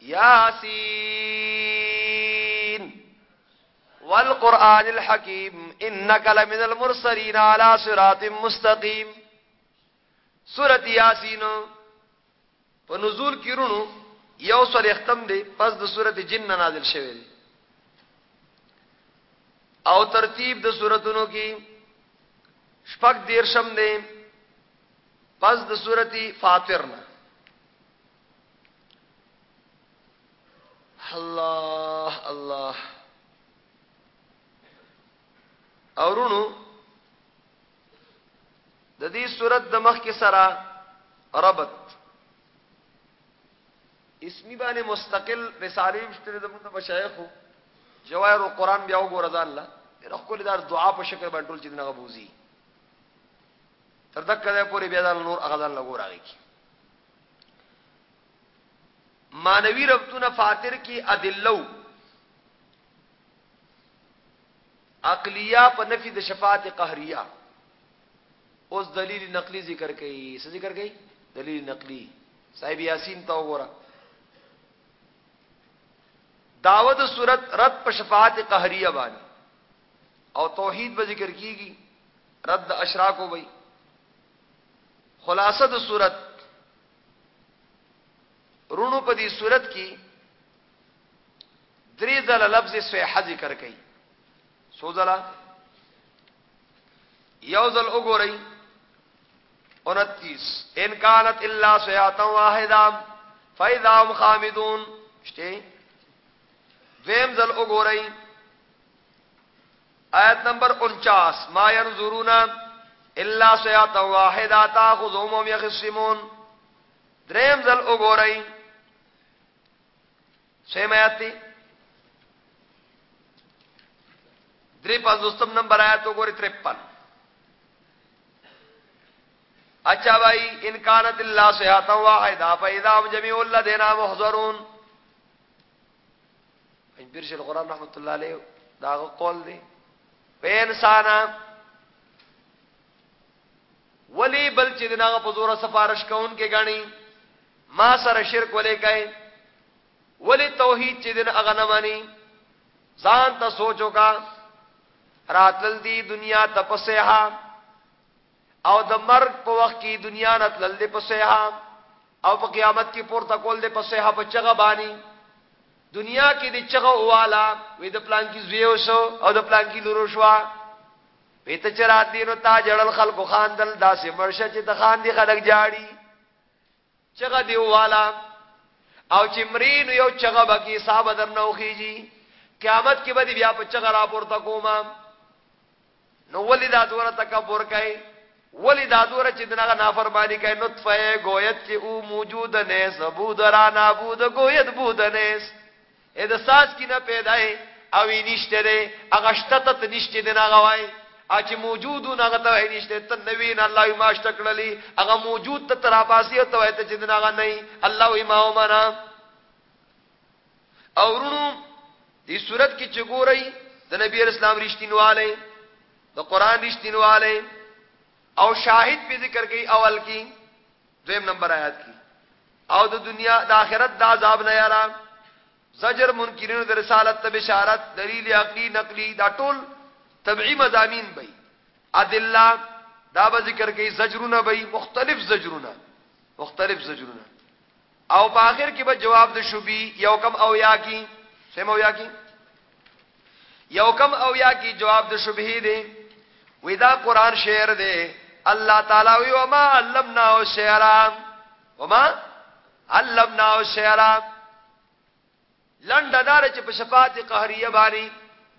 ياسين. والقرآن الحكيم. إنك لمن المرسلين على صراط مستقيم. سورة ياسين. فنزول كيرونو. يوصل يختم دي. پس د سورة جن نازل شوه دي او ترتیب د سورتونو کې شپږ دیرشم دي پس د سورتي فاطر نه الله الله اورونو، د دې صورت د مخ کې سره ربط۔ اسمی باندې مستقل رساله مشتری د موږ مشایخو، جواهر القرآن بیا وګور ځان الله رخل دار دعا په شکل باندې ټول چې دغه بوزي تر دک ده پوری بیا د نور اغزان لګور راغی مانوی ربطونه فاتر کی ادلو. عقلیه په نفي د شفاعت قهريه اوس دلیل نقلی ذکر کړي څه ذکر کړي دلیل نقلی. صاحب یاسین تا وګوره. دعوت صورت رد په شفاعت قهريه باندې. او توحید به ذکر کیږي. رد اشراکو وي خلاصه د صورت رونو په دې صورت کې درې ځله لفظ صحه ذکر کړي سو ځله یو ځل وګورئ 29 ان كانت الا صيحه واحده فاذا هم خامدون۔ شته دویم ځل وګورئ آیت نمبر 49 ما ينظرون الا صيحه واحده تاخذهم يخصمون دریم ځل وګورئ سیم آیات دی دری پاس دوستم نمبر آیات تو گوری ترپن اچھا بھائی انکانت اللہ صحاتا واحدا فیدا جمیع اللہ دینا محضرون پیر شیل قرآن رحمت اللہ علیہ داغ قول دی پہ انسانا ولی بل چې دغه په زور سفارش کون کې غني ما سره شرک ولې کوي ولی توحید چې دین هغه نه مانی ځان ته سوچو کا راتل دی دنیا ته پسها او د مرګ په وخت کې دنیا نه تلل دی پسها او په قیامت کې پورته کول دی پسها په چغه بانی. دنیا کې د چغه والا وې د پلان کې زیو شو، او د پلان کې لورو شو وې ته چرات دی نو تا جړل خلکو خاندل داسې مرشه چې د خان دي خلک جاړي چغه دی والا او چې مرین یو چغه بکی صاحب در نو خيږي قیامت کې به بیا په چغه را پورته کوما نو ولدا دوره تکبر کوي. ولدا دوره چې دغه نافرمانی کوي، نطفه گویت کې او موجود نه سبود را نابود گویت بود نه اې د ساس کې نه پیدای، او نشته ده هغه شتت نشته ده نه غوای اچ موجودو هغه ته نشته ته نوین الله یې ما شتکړلی هغه موجود ته تراباسی او ته ته چې هغه نه الله ما او منا اورونو دې صورت کې چګورای د نبی اسلام رښتینواله د قران رښتینواله او شاهد په ذکر کوي اول کې دویم نمبر آیات کې او د دنیا د آخرت د عذاب نه یاره زجر منکرینو د رسالت ته بشارت، دلیل عقلی، نقلی، دا ټول تبعی مضامین بئی ادلہ دا به ذکر کوي زجرونه بئی مختلف زجرونه مختلف زجرونه او په اخر کې به جواب د شوبی، یو کم او یا کی سم او یا کی؟ یو کم او یا کی جواب د شبهه دی ودا قران شعر دی الله تعالی وی وما علمنا الشعر وما علمنا الشعر لنډدار چې په شفاعت قهریه باندې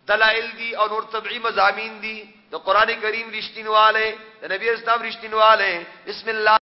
دلائل دی او نور طبعی مضامین دی. د قران کریم رښتینواله د نبی اسلام رښتینواله بسم الله